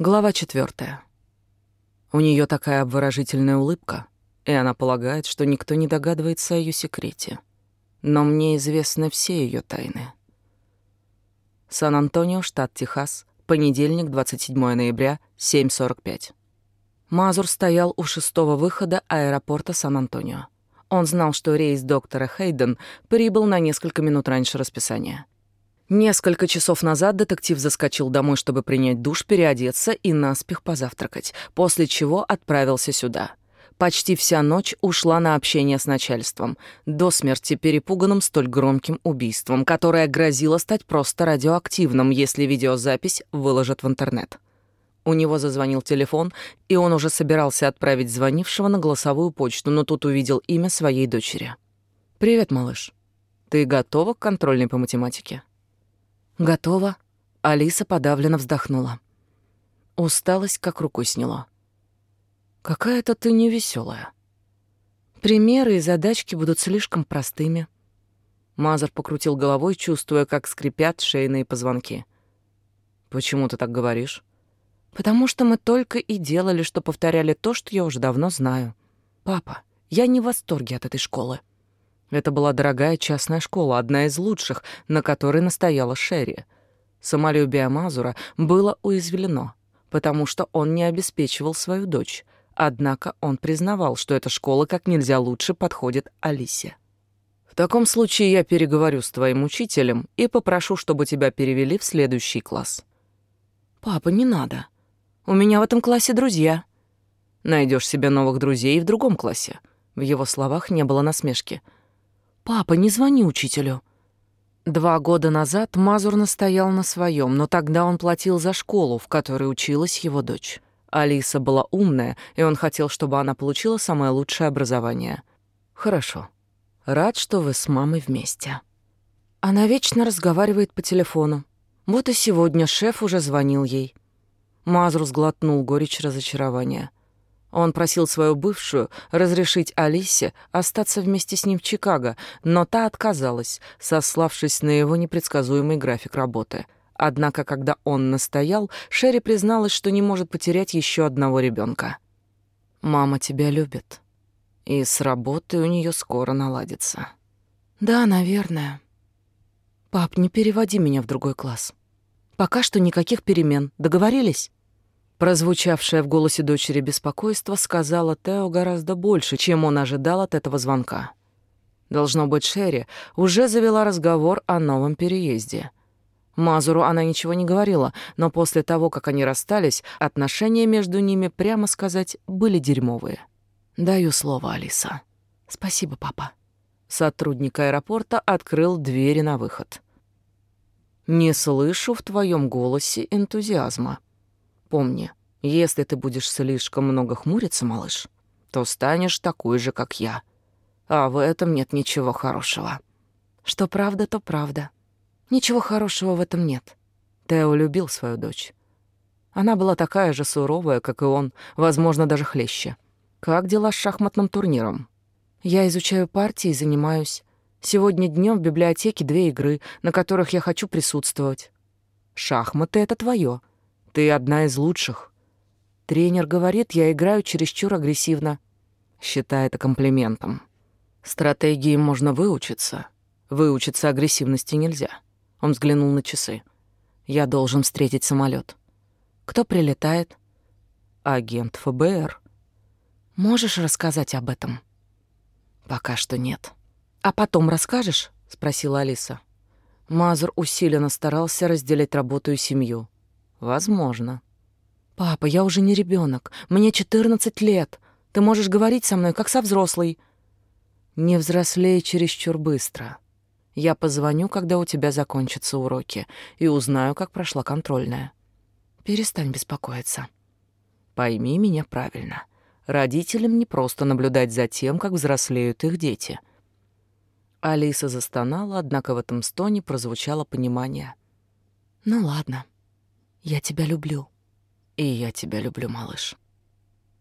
Глава четвертая. У нее такая обворожительная улыбка, и она полагает, что никто не догадывается о ее секрете. Но мне известны все ее тайны. Сан-Антонио, штат Техас, понедельник, 27 ноября, 7.45. Мазур стоял у шестого выхода аэропорта Сан-Антонио. Он знал, что рейс доктора Хейден прибыл на несколько минут раньше расписания. Несколько часов назад детектив заскочил домой, чтобы принять душ, переодеться и наспех позавтракать, после чего отправился сюда. Почти вся ночь ушла на общение с начальством, до смерти перепуганным столь громким убийством, которое грозило стать просто радиоактивным, если видеозапись выложат в интернет. У него зазвонил телефон, и он уже собирался отправить звонившего на голосовую почту, но тут увидел имя своей дочери. «Привет, малыш. Ты готова к контрольной по математике?» «Готова». Алиса подавленно вздохнула. Усталость как рукой сняло. «Какая-то ты невеселая. Примеры и задачки будут слишком простыми». Мазар покрутил головой, чувствуя, как скрипят шейные позвонки. «Почему ты так говоришь?» «Потому что мы только и делали, что повторяли то, что я уже давно знаю. Папа, я не в восторге от этой школы. Это была дорогая частная школа, одна из лучших, на которой настояла Шерри. Самолюбие Мазура было уязвлено, потому что он не обеспечивал свою дочь. Однако он признавал, что эта школа как нельзя лучше подходит Алисе. «В таком случае я переговорю с твоим учителем и попрошу, чтобы тебя перевели в следующий класс». «Папа, не надо. У меня в этом классе друзья». Найдешь себе новых друзей в другом классе». В его словах не было насмешки – «Папа, не звони учителю». Два года назад Мазур настоял на своем, но тогда он платил за школу, в которой училась его дочь. Алиса была умная, и он хотел, чтобы она получила самое лучшее образование. «Хорошо. Рад, что вы с мамой вместе». Она вечно разговаривает по телефону. Вот и сегодня шеф уже звонил ей. Мазур сглотнул горечь разочарования. Он просил свою бывшую разрешить Алисе остаться вместе с ним в Чикаго, но та отказалась, сославшись на его непредсказуемый график работы. Однако, когда он настоял, Шерри призналась, что не может потерять еще одного ребенка. «Мама тебя любит, и с работой у нее скоро наладится». «Да, наверное». «Пап, не переводи меня в другой класс. Пока что никаких перемен. Договорились?» Прозвучавшее в голосе дочери беспокойство сказала Тео гораздо больше, чем он ожидал от этого звонка. Должно быть, Шерри уже завела разговор о новом переезде. Мазуру она ничего не говорила, но после того, как они расстались, отношения между ними, прямо сказать, были дерьмовые. «Даю слово, Алиса». «Спасибо, папа». Сотрудник аэропорта открыл двери на выход. «Не слышу в твоем голосе энтузиазма», Помни, если ты будешь слишком много хмуриться, малыш, то станешь такой же, как я. А в этом нет ничего хорошего. Что правда, то правда. Ничего хорошего в этом нет. Тео любил свою дочь. Она была такая же суровая, как и он, возможно, даже хлеще. Как дела с шахматным турниром? Я изучаю партии и занимаюсь. Сегодня днем в библиотеке две игры, на которых я хочу присутствовать. Шахматы — это твое. Ты одна из лучших. Тренер говорит, я играю чересчур агрессивно. Считай это комплиментом. Стратегии можно выучиться. Выучиться агрессивности нельзя. Он взглянул на часы. Я должен встретить самолет. Кто прилетает? Агент ФБР. Можешь рассказать об этом? Пока что нет. А потом расскажешь? спросила Алиса. Мазур усиленно старался разделить работу и семью. Возможно. Папа, я уже не ребенок. Мне 14 лет. Ты можешь говорить со мной, как со взрослой. Не взрослей чересчур быстро. Я позвоню, когда у тебя закончатся уроки, и узнаю, как прошла контрольная. Перестань беспокоиться. Пойми меня правильно. Родителям не просто наблюдать за тем, как взрослеют их дети. Алиса застонала, однако в этом стоне прозвучало понимание. Ну ладно. Я тебя люблю. И я тебя люблю, малыш.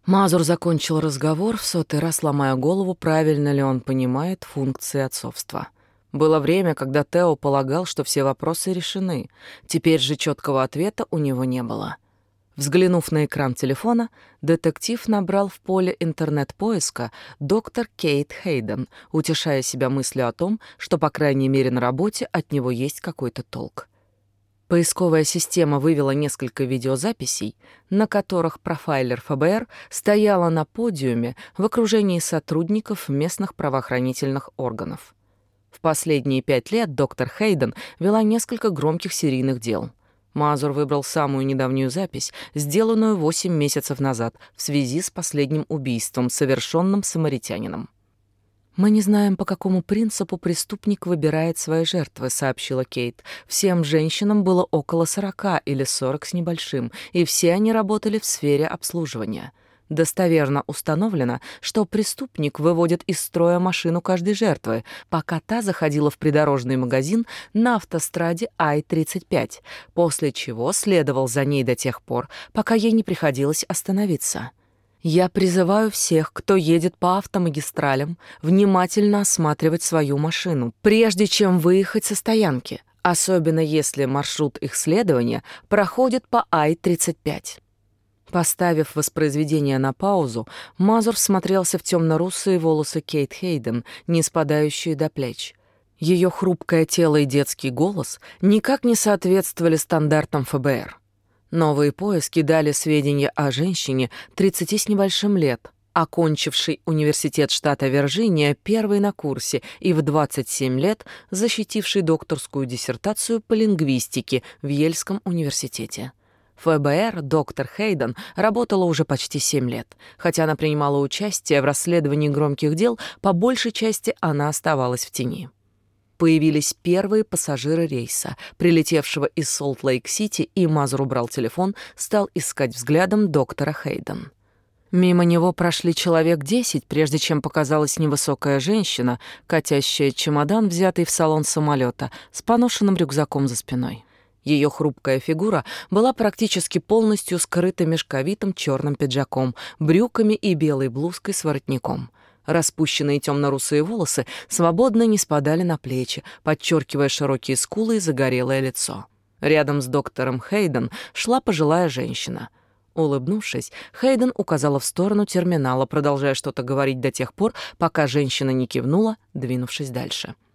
Мазур закончил разговор, в сотый раз ломая голову, правильно ли он понимает функции отцовства. Было время, когда Тео полагал, что все вопросы решены. Теперь же четкого ответа у него не было. Взглянув на экран телефона, детектив набрал в поле интернет-поиска доктор Кейт Хейден, утешая себя мыслью о том, что, по крайней мере, на работе от него есть какой-то толк. Поисковая система вывела несколько видеозаписей, на которых профайлер ФБР стояла на подиуме в окружении сотрудников местных правоохранительных органов. В последние пять лет доктор Хейден вела несколько громких серийных дел — Мазур выбрал самую недавнюю запись, сделанную 8 месяцев назад в связи с последним убийством, совершенным самаритянином. «Мы не знаем, по какому принципу преступник выбирает свои жертвы», — сообщила Кейт. «Всем женщинам было около сорока или сорок с небольшим, и все они работали в сфере обслуживания». Достоверно установлено, что преступник выводит из строя машину каждой жертвы, пока та заходила в придорожный магазин на автостраде Ай-35, после чего следовал за ней до тех пор, пока ей не приходилось остановиться. Я призываю всех, кто едет по автомагистралям, внимательно осматривать свою машину, прежде чем выехать со стоянки, особенно если маршрут их следования проходит по Ай-35. Поставив воспроизведение на паузу, Мазур всмотрелся в темно-русые волосы Кейт Хейден, не спадающие до плеч. Ее хрупкое тело и детский голос никак не соответствовали стандартам ФБР. Новые поиски дали сведения о женщине 30 с небольшим лет, окончившей университет штата Вирджиния первой на курсе и в 27 лет защитившей докторскую диссертацию по лингвистике в Ельском университете. ФБР доктор Хейден работала уже почти семь лет. Хотя она принимала участие в расследовании громких дел, по большей части она оставалась в тени. Появились первые пассажиры рейса, прилетевшего из Солт-Лейк-Сити, и Мазур убрал телефон, стал искать взглядом доктора Хейден. Мимо него прошли человек десять, прежде чем показалась невысокая женщина, катящая чемодан, взятый в салон самолета, с поношенным рюкзаком за спиной. Ее хрупкая фигура была практически полностью скрыта мешковитым черным пиджаком, брюками и белой блузкой с воротником. Распущенные темно-русые волосы свободно не спадали на плечи, подчеркивая широкие скулы и загорелое лицо. Рядом с доктором Хейден шла пожилая женщина. Улыбнувшись, Хейден указала в сторону терминала, продолжая что-то говорить до тех пор, пока женщина не кивнула, двинувшись дальше. —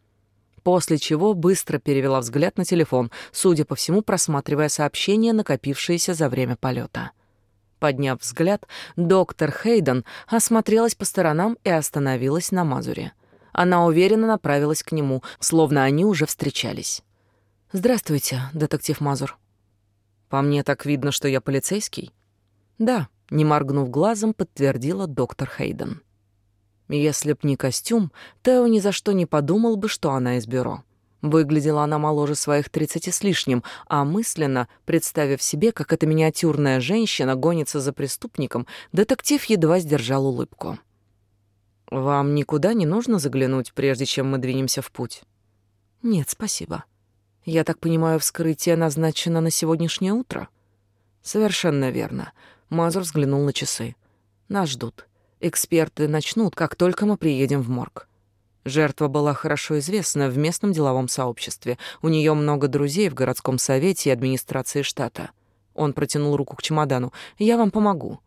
после чего быстро перевела взгляд на телефон, судя по всему, просматривая сообщения, накопившиеся за время полета. Подняв взгляд, доктор Хейден осмотрелась по сторонам и остановилась на Мазуре. Она уверенно направилась к нему, словно они уже встречались. «Здравствуйте, детектив Мазур». «По мне так видно, что я полицейский?» «Да», — не моргнув глазом, подтвердила доктор Хейден. Если б не костюм, Тео ни за что не подумал бы, что она из бюро. Выглядела она моложе своих тридцати с лишним, а мысленно, представив себе, как эта миниатюрная женщина гонится за преступником, детектив едва сдержал улыбку. «Вам никуда не нужно заглянуть, прежде чем мы двинемся в путь?» «Нет, спасибо. Я так понимаю, вскрытие назначено на сегодняшнее утро?» «Совершенно верно». Мазур взглянул на часы. «Нас ждут. Эксперты начнут, как только мы приедем в морг. Жертва была хорошо известна в местном деловом сообществе. У нее много друзей в городском совете и администрации штата. Он протянул руку к чемодану. «Я вам помогу».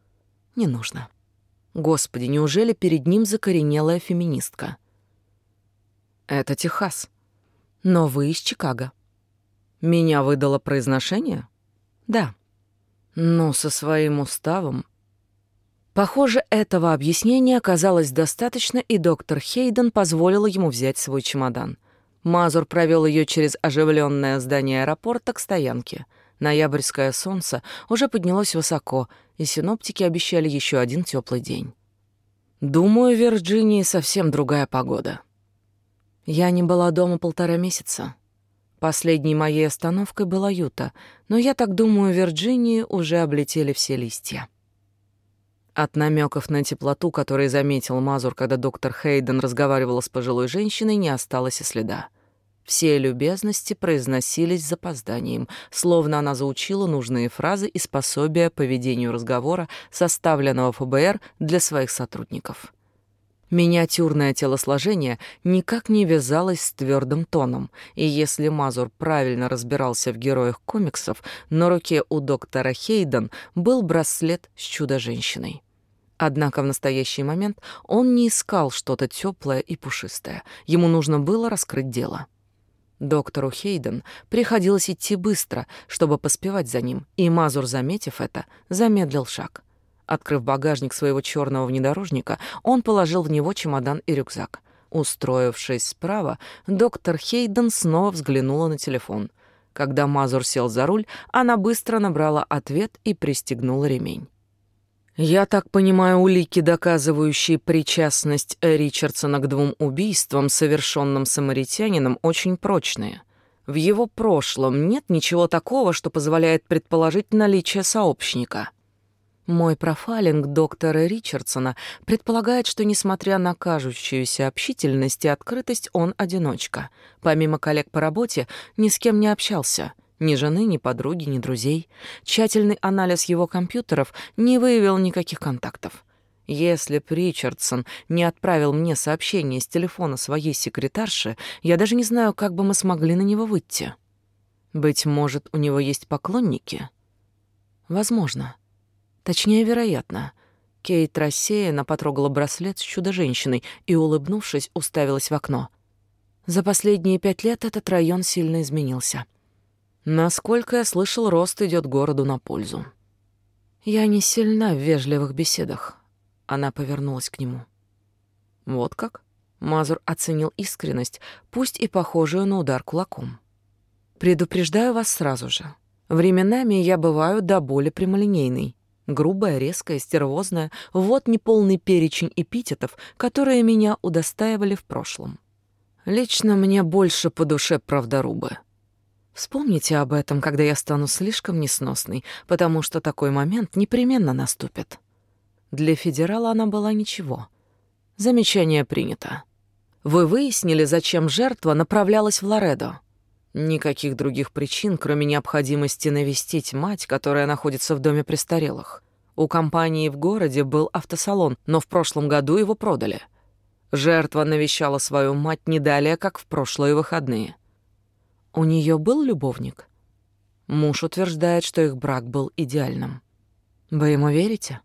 «Не нужно». Господи, неужели перед ним закоренелая феминистка? Это Техас. Но вы из Чикаго. Меня выдало произношение? Да. Но со своим уставом Похоже, этого объяснения оказалось достаточно, и доктор Хейден позволила ему взять свой чемодан. Мазур провел ее через оживленное здание аэропорта к стоянке. Ноябрьское солнце уже поднялось высоко, и синоптики обещали еще один теплый день. Думаю, в Вирджинии совсем другая погода. Я не была дома полтора месяца. Последней моей остановкой была Юта, но я так думаю, в Вирджинии уже облетели все листья. От намеков на теплоту, которые заметил Мазур, когда доктор Хейден разговаривала с пожилой женщиной, не осталось и следа. Все любезности произносились с запозданием, словно она заучила нужные фразы и способия по ведению разговора, составленного ФБР для своих сотрудников. Миниатюрное телосложение никак не вязалось с твердым тоном, и если Мазур правильно разбирался в героях комиксов, на руке у доктора Хейден был браслет с чудо-женщиной. Однако в настоящий момент он не искал что-то теплое и пушистое. Ему нужно было раскрыть дело. Доктору Хейден приходилось идти быстро, чтобы поспевать за ним, и Мазур, заметив это, замедлил шаг. Открыв багажник своего черного внедорожника, он положил в него чемодан и рюкзак. Устроившись справа, доктор Хейден снова взглянула на телефон. Когда Мазур сел за руль, она быстро набрала ответ и пристегнула ремень. «Я так понимаю, улики, доказывающие причастность Ричардсона к двум убийствам, совершенным самаритянином, очень прочные. В его прошлом нет ничего такого, что позволяет предположить наличие сообщника». Мой профайлинг доктора Ричардсона предполагает, что, несмотря на кажущуюся общительность и открытость, он одиночка. Помимо коллег по работе, ни с кем не общался. Ни жены, ни подруги, ни друзей. Тщательный анализ его компьютеров не выявил никаких контактов. Если б Ричардсон не отправил мне сообщение с телефона своей секретарши, я даже не знаю, как бы мы смогли на него выйти. Быть может, у него есть поклонники? Возможно. Точнее, вероятно. Кейт рассеянно потрогала браслет с чудо-женщиной и, улыбнувшись, уставилась в окно. За последние пять лет этот район сильно изменился. Насколько я слышал, рост идет городу на пользу. Я не сильна в вежливых беседах. Она повернулась к нему. Вот как? Мазур оценил искренность, пусть и похожую на удар кулаком. Предупреждаю вас сразу же. Временами я бываю до боли прямолинейной. Грубая, резкая, стервозная — вот неполный перечень эпитетов, которые меня удостаивали в прошлом. Лично мне больше по душе правдорубы. Вспомните об этом, когда я стану слишком несносной, потому что такой момент непременно наступит. Для федерала она была ничего. Замечание принято. Вы выяснили, зачем жертва направлялась в Лоредо? Никаких других причин, кроме необходимости навестить мать, которая находится в доме престарелых. У компании в городе был автосалон, но в прошлом году его продали. Жертва навещала свою мать не далее, как в прошлые выходные. У нее был любовник? Муж утверждает, что их брак был идеальным. Вы ему верите?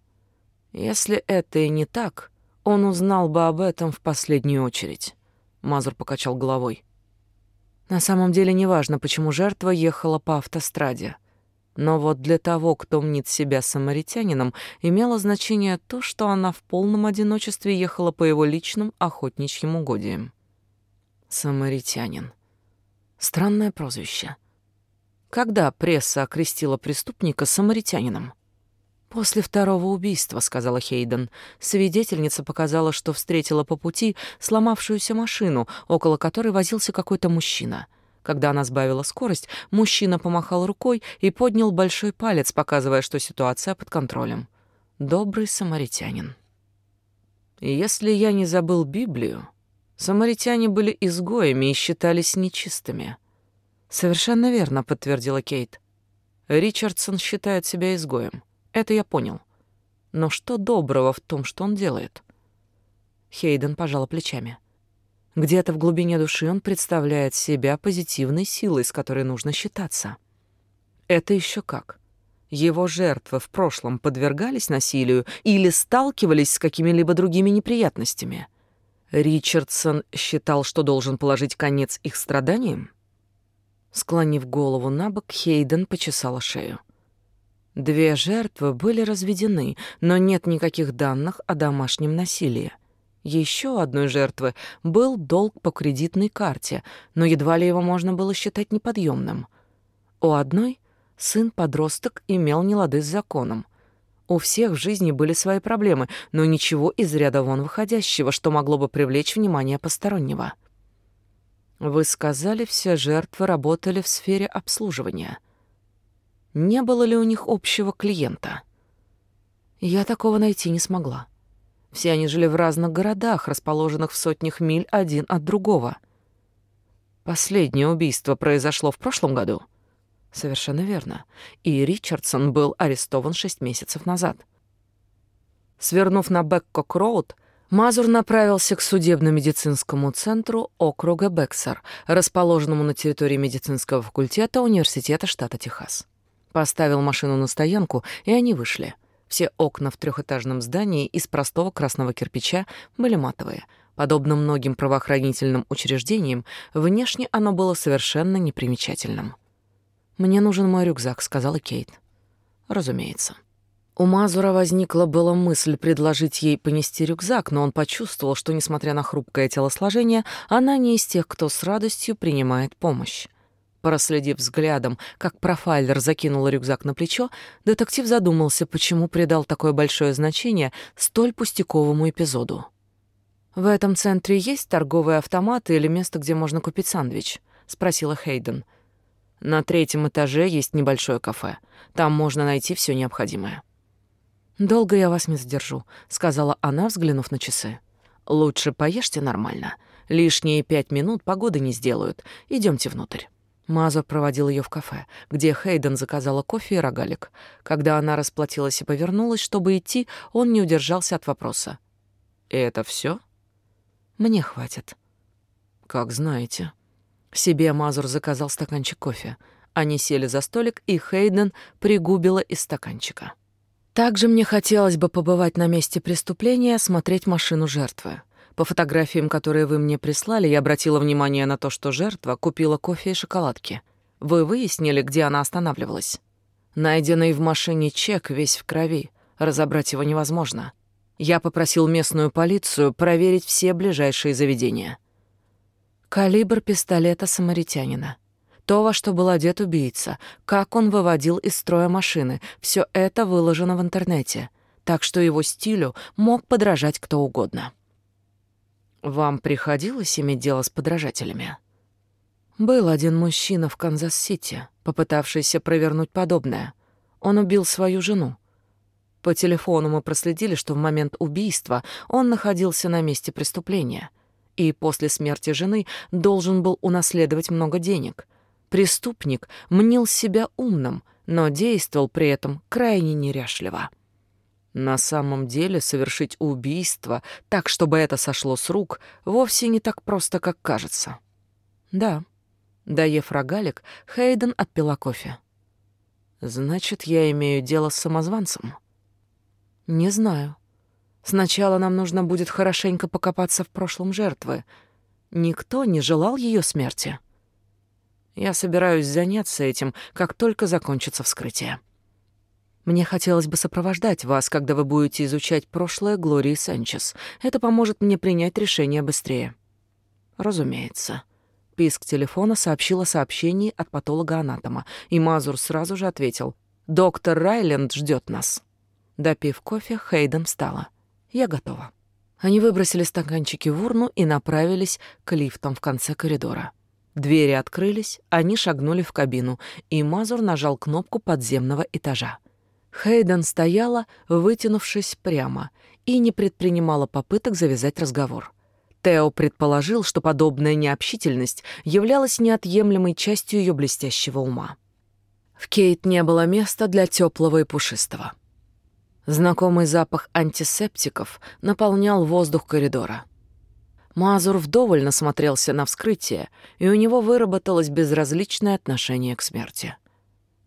Если это и не так, он узнал бы об этом в последнюю очередь. Мазур покачал головой. На самом деле неважно, почему жертва ехала по автостраде. Но вот для того, кто мнит себя самаритянином, имело значение то, что она в полном одиночестве ехала по его личным охотничьим угодьям. Самаритянин. Странное прозвище. Когда пресса окрестила преступника самаритянином? «После второго убийства», — сказала Хейден. Свидетельница показала, что встретила по пути сломавшуюся машину, около которой возился какой-то мужчина. Когда она сбавила скорость, мужчина помахал рукой и поднял большой палец, показывая, что ситуация под контролем. Добрый самаритянин. Если я не забыл Библию, самаритяне были изгоями и считались нечистыми. Совершенно верно, подтвердила Кейт. Ричардсон считает себя изгоем. Это я понял. Но что доброго в том, что он делает? Хейден пожала плечами. Где-то в глубине души он представляет себя позитивной силой, с которой нужно считаться. Это еще как. Его жертвы в прошлом подвергались насилию или сталкивались с какими-либо другими неприятностями. Ричардсон считал, что должен положить конец их страданиям? Склонив голову на бок, Хейден почесала шею. Две жертвы были разведены, но нет никаких данных о домашнем насилии. Еще одной жертвы был долг по кредитной карте, но едва ли его можно было считать неподъемным. У одной сын-подросток имел нелады с законом. У всех в жизни были свои проблемы, но ничего из ряда вон выходящего, что могло бы привлечь внимание постороннего. Вы сказали, все жертвы работали в сфере обслуживания — не было ли у них общего клиента. Я такого найти не смогла. Все они жили в разных городах, расположенных в сотнях миль один от другого. Последнее убийство произошло в прошлом году. Совершенно верно. И Ричардсон был арестован шесть месяцев назад. Свернув на Бэбкок-Роуд, Мазур направился к судебно-медицинскому центру округа Бексар, расположенному на территории медицинского факультета Университета штата Техас. Поставил машину на стоянку, и они вышли. Все окна в трехэтажном здании из простого красного кирпича были матовые. Подобно многим правоохранительным учреждениям, внешне оно было совершенно непримечательным. «Мне нужен мой рюкзак», — сказала Кейт. «Разумеется». У Мазура возникла была мысль предложить ей понести рюкзак, но он почувствовал, что, несмотря на хрупкое телосложение, она не из тех, кто с радостью принимает помощь. Проследив взглядом, как профайлер закинул рюкзак на плечо, детектив задумался, почему придал такое большое значение столь пустяковому эпизоду. «В этом центре есть торговые автоматы или место, где можно купить сандвич?» — спросила Хейден. «На третьем этаже есть небольшое кафе. Там можно найти все необходимое». «Долго я вас не задержу», — сказала она, взглянув на часы. «Лучше поешьте нормально. Лишние пять минут погоды не сделают. Идемте внутрь». Мазур проводил ее в кафе, где Хейден заказала кофе и рогалик. Когда она расплатилась и повернулась, чтобы идти, он не удержался от вопроса. «И это все? «Мне хватит». «Как знаете». Себе Мазур заказал стаканчик кофе. Они сели за столик, и Хейден пригубила из стаканчика. Также мне хотелось бы побывать на месте преступления, осмотреть машину жертвы. По фотографиям, которые вы мне прислали, я обратила внимание на то, что жертва купила кофе и шоколадки. Вы выяснили, где она останавливалась? Найденный в машине чек весь в крови. Разобрать его невозможно. Я попросил местную полицию проверить все ближайшие заведения. Калибр пистолета самаритянина то, во что был одет убийца, как он выводил из строя машины, все это выложено в интернете, так что его стилю мог подражать кто угодно. Вам приходилось иметь дело с подражателями? Был один мужчина в Канзас-Сити, попытавшийся провернуть подобное. Он убил свою жену. По телефону мы проследили, что в момент убийства он находился на месте преступления и после смерти жены должен был унаследовать много денег — Преступник мнил себя умным, но действовал при этом крайне неряшливо. На самом деле совершить убийство так, чтобы это сошло с рук, вовсе не так просто, как кажется. Да. Доев рогалик, Хейден отпила кофе. Значит, я имею дело с самозванцем? Не знаю. Сначала нам нужно будет хорошенько покопаться в прошлом жертвы. Никто не желал ее смерти. Я собираюсь заняться этим, как только закончится вскрытие. Мне хотелось бы сопровождать вас, когда вы будете изучать прошлое Глории Санчес. Это поможет мне принять решение быстрее. Разумеется. Писк телефона сообщил о сообщении от патолога-анатома, и Мазур сразу же ответил. «Доктор Райленд ждет нас». Допив кофе, Хейден встала. «Я готова». Они выбросили стаканчики в урну и направились к лифтам в конце коридора. Двери открылись, они шагнули в кабину, и Мазур нажал кнопку подземного этажа. Хейден стояла, вытянувшись прямо, и не предпринимала попыток завязать разговор. Тео предположил, что подобная необщительность являлась неотъемлемой частью ее блестящего ума. В Кейт не было места для теплого и пушистого. Знакомый запах антисептиков наполнял воздух коридора. Мазур вдоволь насмотрелся на вскрытие, и у него выработалось безразличное отношение к смерти.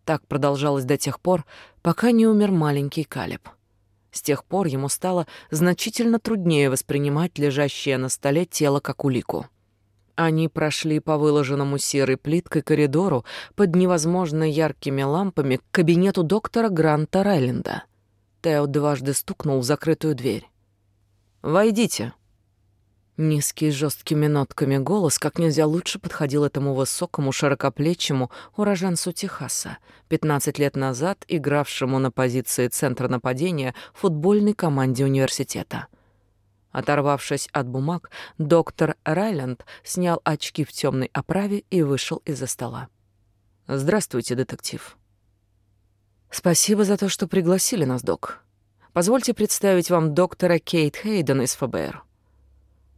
Так продолжалось до тех пор, пока не умер маленький Калиб. С тех пор ему стало значительно труднее воспринимать лежащее на столе тело как улику. Они прошли по выложенному серой плиткой коридору под невозможно яркими лампами к кабинету доктора Гранта Райленда. Тео дважды стукнул в закрытую дверь. «Войдите», Низкий жесткими нотками голос как нельзя лучше подходил этому высокому, широкоплечему уроженцу Техаса, 15 лет назад игравшему на позиции центра нападения футбольной команде университета. Оторвавшись от бумаг, доктор Райленд снял очки в темной оправе и вышел из-за стола. «Здравствуйте, детектив». «Спасибо за то, что пригласили нас, док. Позвольте представить вам доктора Кейт Хейден из ФБР».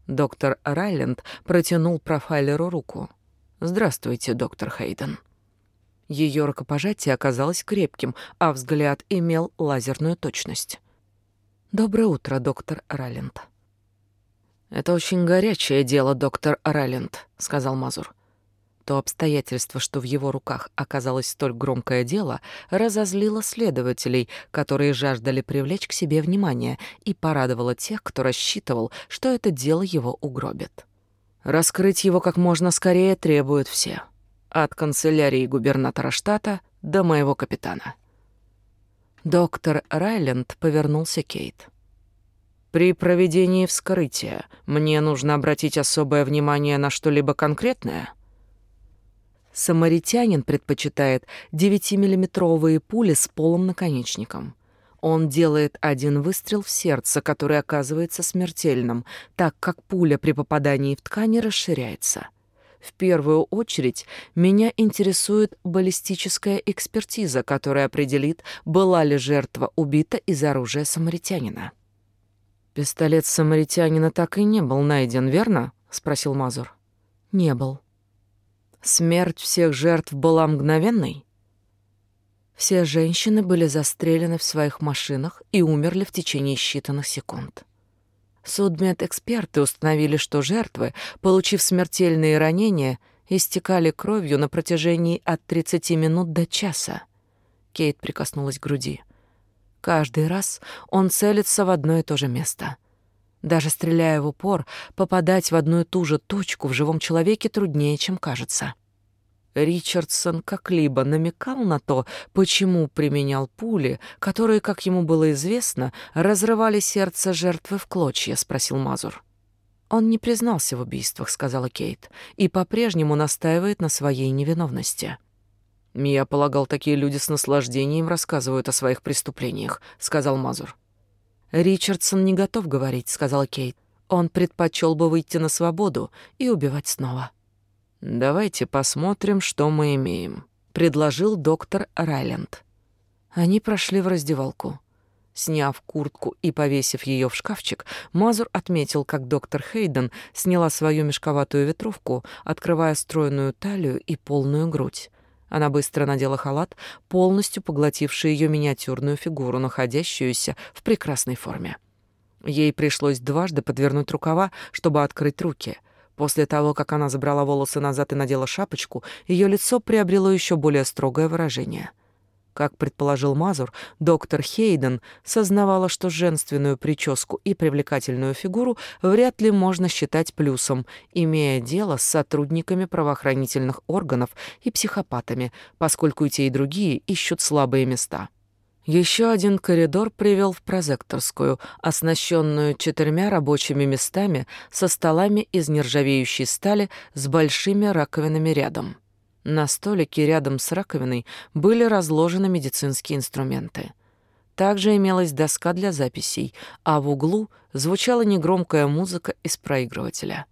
Доктор Райленд протянул профайлеру руку. «Здравствуйте, доктор Хейден». Ее рукопожатие оказалось крепким, а взгляд имел лазерную точность. «Доброе утро, доктор Райленд». «Это очень горячее дело, доктор Райленд», — сказал Мазур. То обстоятельство, что в его руках оказалось столь громкое дело, разозлило следователей, которые жаждали привлечь к себе внимание, и порадовало тех, кто рассчитывал, что это дело его угробит. Раскрыть его как можно скорее требуют все. От канцелярии губернатора штата до моего капитана. Доктор Райленд повернулся Кейт. При проведении вскрытия мне нужно обратить особое внимание на что-либо конкретное — Самаритянин предпочитает 9-миллиметровые пули с полым наконечником. Он делает один выстрел в сердце, который оказывается смертельным, так как пуля при попадании в ткань расширяется. В первую очередь меня интересует баллистическая экспертиза, которая определит, была ли жертва убита из оружия самаритянина. «Пистолет самаритянина так и не был найден, верно?» — спросил Мазур. «Не был», Смерть всех жертв была мгновенной? Все женщины были застрелены в своих машинах и умерли в течение считанных секунд. Судмедэксперты установили, что жертвы, получив смертельные ранения, истекали кровью на протяжении от 30 минут до часа. Кейт прикоснулась к груди. Каждый раз он целится в одно и то же место. Даже стреляя в упор, попадать в одну и ту же точку в живом человеке труднее, чем кажется. Ричардсон как-либо намекал на то, почему применял пули, которые, как ему было известно, разрывали сердце жертвы в клочья, спросил Мазур. Он не признался в убийствах, сказала Кейт, и по-прежнему настаивает на своей невиновности. Я полагал, такие люди с наслаждением рассказывают о своих преступлениях, сказал Мазур. «Ричардсон не готов говорить», — сказала Кейт. «Он предпочел бы выйти на свободу и убивать снова». «Давайте посмотрим, что мы имеем», — предложил доктор Райленд. Они прошли в раздевалку. Сняв куртку и повесив ее в шкафчик, Мазур отметил, как доктор Хейден сняла свою мешковатую ветровку, открывая стройную талию и полную грудь. Она быстро надела халат, полностью поглотивший ее миниатюрную фигуру, находящуюся в прекрасной форме. Ей пришлось дважды подвернуть рукава, чтобы открыть руки. После того, как она забрала волосы назад и надела шапочку, ее лицо приобрело еще более строгое выражение — как предположил Мазур, доктор Хейден сознавала, что женственную прическу и привлекательную фигуру вряд ли можно считать плюсом, имея дело с сотрудниками правоохранительных органов и психопатами, поскольку и те, и другие ищут слабые места. Еще один коридор привел в прозекторскую, оснащенную четырьмя рабочими местами со столами из нержавеющей стали с большими раковинами рядом. На столике рядом с раковиной были разложены медицинские инструменты. Также имелась доска для записей, а в углу звучала негромкая музыка из проигрывателя.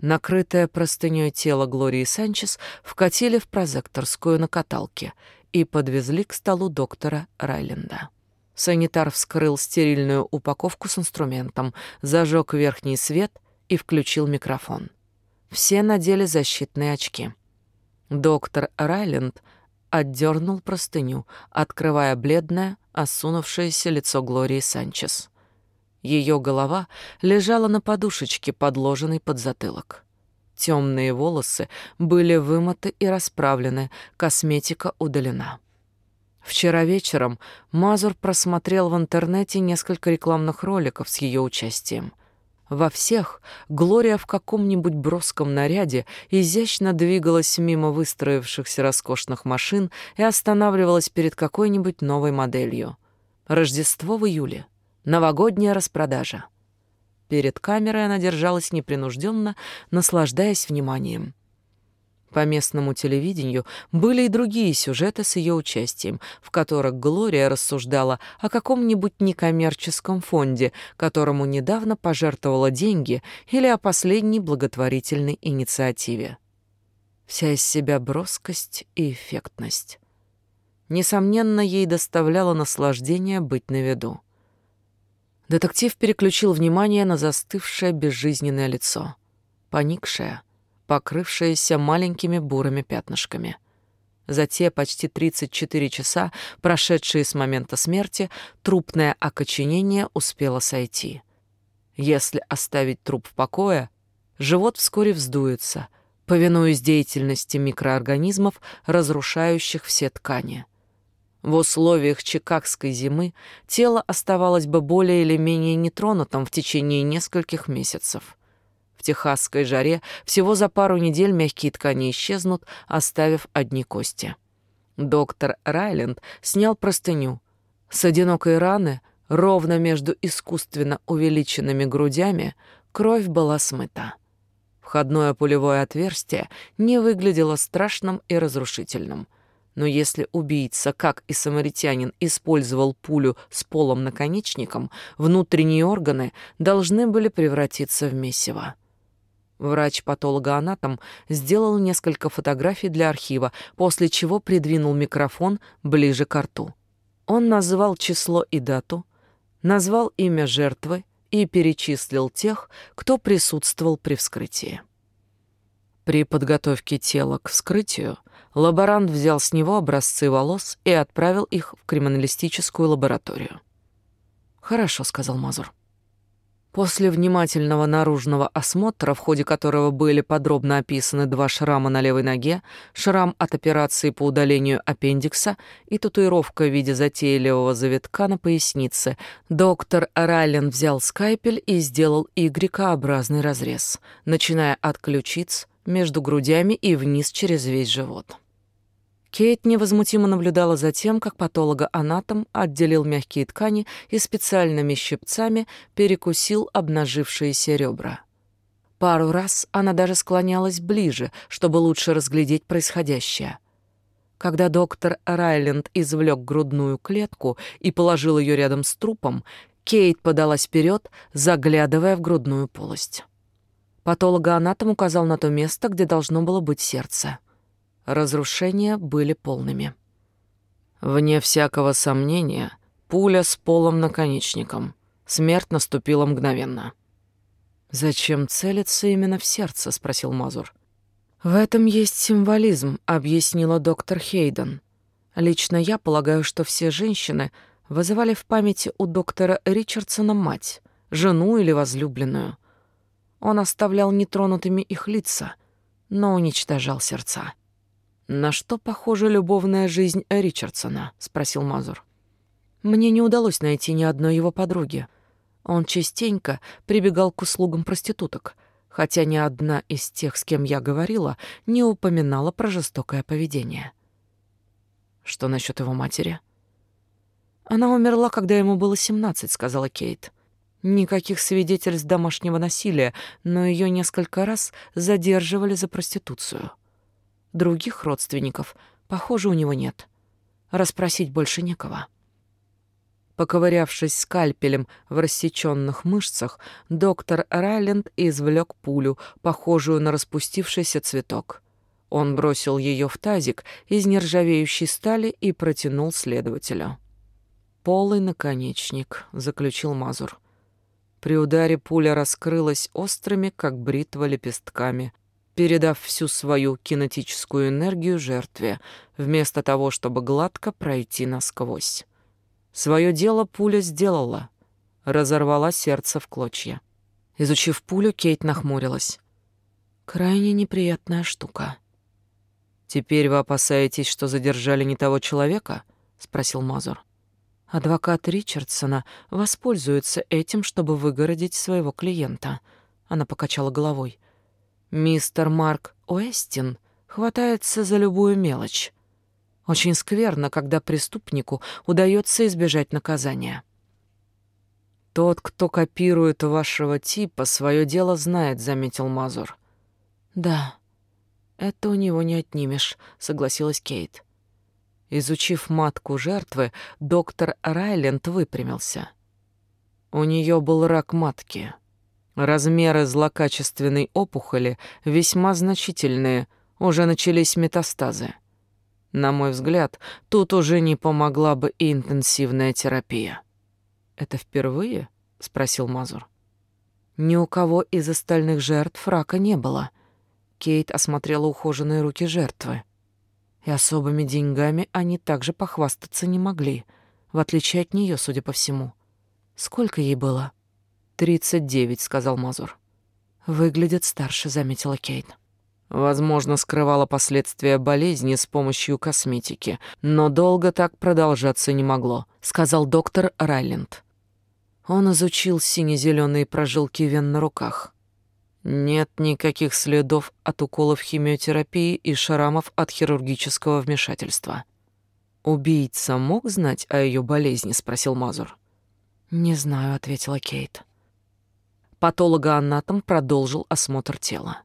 Накрытое простынёй тело Глории Санчес вкатили в прозекторскую на каталке и подвезли к столу доктора Райленда. Санитар вскрыл стерильную упаковку с инструментом, зажег верхний свет и включил микрофон. Все надели защитные очки. Доктор Райленд отдернул простыню, открывая бледное, осунувшееся лицо Глории Санчес. Ее голова лежала на подушечке, подложенной под затылок. Темные волосы были вымыты и расправлены, косметика удалена. Вчера вечером Мазур просмотрел в интернете несколько рекламных роликов с ее участием — во всех Глория в каком-нибудь броском наряде изящно двигалась мимо выстроившихся роскошных машин и останавливалась перед какой-нибудь новой моделью. Рождество в июле. Новогодняя распродажа. Перед камерой она держалась непринужденно, наслаждаясь вниманием. По местному телевидению были и другие сюжеты с ее участием, в которых Глория рассуждала о каком-нибудь некоммерческом фонде, которому недавно пожертвовала деньги, или о последней благотворительной инициативе. Вся из себя броскость и эффектность. Несомненно, ей доставляло наслаждение быть на виду. Детектив переключил внимание на застывшее безжизненное лицо, поникшее, покрывшаяся маленькими бурыми пятнышками. За те почти 34 часа, прошедшие с момента смерти, трупное окоченение успело сойти. Если оставить труп в покое, живот вскоре вздуется, повинуясь деятельности микроорганизмов, разрушающих все ткани. В условиях чикагской зимы тело оставалось бы более или менее нетронутым в течение нескольких месяцев. Техасской жаре всего за пару недель мягкие ткани исчезнут, оставив одни кости. Доктор Райленд снял простыню. С одинокой раны, ровно между искусственно увеличенными грудями, кровь была смыта. Входное пулевое отверстие не выглядело страшным и разрушительным. Но если убийца, как и самаритянин, использовал пулю с полом наконечником, внутренние органы должны были превратиться в месиво. Врач-патологоанатом сделал несколько фотографий для архива, после чего придвинул микрофон ближе к рту. Он назвал число и дату, назвал имя жертвы и перечислил тех, кто присутствовал при вскрытии. При подготовке тела к вскрытию лаборант взял с него образцы волос и отправил их в криминалистическую лабораторию. «Хорошо», — сказал Мазур. После внимательного наружного осмотра, в ходе которого были подробно описаны два шрама на левой ноге, шрам от операции по удалению аппендикса и татуировка в виде затейливого завитка на пояснице, доктор Райлен взял скальпель и сделал Y-образный разрез, начиная от ключиц, между грудями и вниз через весь живот. Кейт невозмутимо наблюдала за тем, как патологоанатом отделил мягкие ткани и специальными щипцами перекусил обнажившиеся ребра. Пару раз она даже склонялась ближе, чтобы лучше разглядеть происходящее. Когда доктор Райленд извлек грудную клетку и положил ее рядом с трупом, Кейт подалась вперед, заглядывая в грудную полость. Патологоанатом указал на то место, где должно было быть сердце. Разрушения были полными. Вне всякого сомнения, пуля с полом наконечником. Смерть наступила мгновенно. «Зачем целиться именно в сердце?» — спросил Мазур. «В этом есть символизм», — объяснила доктор Хейден. «Лично я полагаю, что все женщины вызывали в памяти у доктора Ричардсона мать, жену или возлюбленную. Он оставлял нетронутыми их лица, но уничтожал сердца». «На что похожа любовная жизнь Ричардсона?» — спросил Мазур. «Мне не удалось найти ни одной его подруги. Он частенько прибегал к услугам проституток, хотя ни одна из тех, с кем я говорила, не упоминала про жестокое поведение». «Что насчет его матери?» «Она умерла, когда ему было семнадцать», — сказала Кейт. Никаких свидетельств домашнего насилия, но ее несколько раз задерживали за проституцию. Других родственников, похоже, у него нет. Распросить больше некого. Поковырявшись скальпелем в рассеченных мышцах, доктор Райленд извлек пулю, похожую на распустившийся цветок. Он бросил ее в тазик из нержавеющей стали и протянул следователю. «Полый наконечник», — заключил Мазур. При ударе пуля раскрылась острыми, как бритва, лепестками — передав всю свою кинетическую энергию жертве, вместо того, чтобы гладко пройти насквозь. Свое дело пуля сделала, разорвала сердце в клочья. Изучив пулю, Кейт нахмурилась. Крайне неприятная штука. Теперь вы опасаетесь, что задержали не того человека? спросил Мазур. Адвокат Ричардсона воспользуется этим, чтобы выгородить своего клиента. Она покачала головой. Мистер Марк Уэстин хватается за любую мелочь. Очень скверно, когда преступнику удается избежать наказания. Тот, кто копирует вашего типа, свое дело знает, заметил Мазур. Да, это у него не отнимешь, согласилась Кейт. Изучив матку жертвы, доктор Райленд выпрямился. У нее был рак матки. Размеры злокачественной опухоли весьма значительные, уже начались метастазы. На мой взгляд, тут уже не помогла бы и интенсивная терапия. «Это впервые?» — спросил Мазур. «Ни у кого из остальных жертв рака не было». Кейт осмотрела ухоженные руки жертвы. И особыми деньгами они также похвастаться не могли, в отличие от нее, судя по всему. Сколько ей было? «Тридцать девять», — сказал Мазур. «Выглядит старше», — заметила Кейт. Возможно, скрывала последствия болезни с помощью косметики, но долго так продолжаться не могло, сказал доктор Райленд. Он изучил сине-зеленые прожилки вен на руках. Нет никаких следов от уколов химиотерапии и шрамов от хирургического вмешательства. Убийца мог знать о ее болезни, спросил Мазур. Не знаю, ответила Кейт. Патологоанатом продолжил осмотр тела.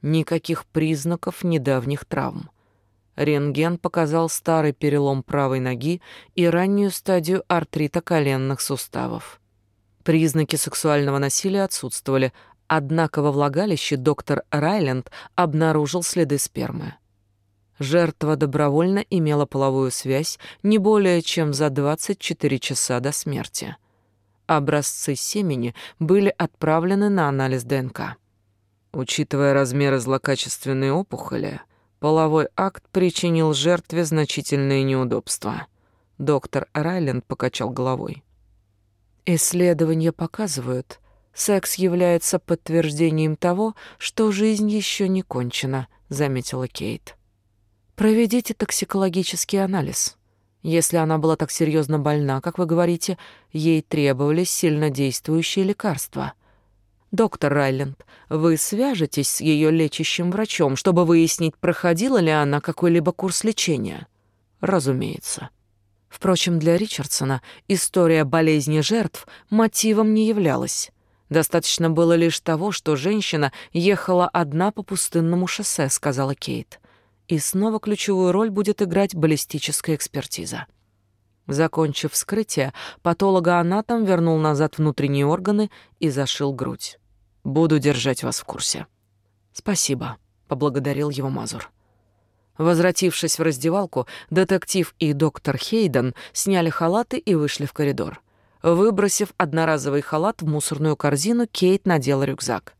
Никаких признаков недавних травм. Рентген показал старый перелом правой ноги и раннюю стадию артрита коленных суставов. Признаки сексуального насилия отсутствовали, однако во влагалище доктор Райленд обнаружил следы спермы. Жертва добровольно имела половую связь не более чем за 24 часа до смерти. Образцы семени были отправлены на анализ ДНК. Учитывая размеры злокачественной опухоли, половой акт причинил жертве значительные неудобства. Доктор Райленд покачал головой. Исследования показывают, секс является подтверждением того, что жизнь еще не кончена, заметила Кейт. Проведите токсикологический анализ. Если она была так серьезно больна, как вы говорите, ей требовались сильнодействующие лекарства. Доктор Райленд, вы свяжетесь с ее лечащим врачом, чтобы выяснить, проходила ли она какой-либо курс лечения? Разумеется. Впрочем, для Ричардсона история болезни жертв мотивом не являлась. Достаточно было лишь того, что женщина ехала одна по пустынному шоссе, сказала Кейт. И снова ключевую роль будет играть баллистическая экспертиза. Закончив вскрытие, патологоанатом вернул назад внутренние органы и зашил грудь. Буду держать вас в курсе. Спасибо, поблагодарил его Мазур. Возвратившись в раздевалку, детектив и доктор Хейден сняли халаты и вышли в коридор. Выбросив одноразовый халат в мусорную корзину, Кейт надела рюкзак.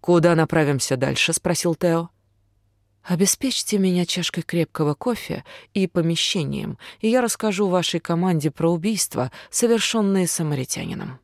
«Куда направимся дальше?» — спросил Тео. «Обеспечьте меня чашкой крепкого кофе и помещением, и я расскажу вашей команде про убийство, совершенное самаритянином».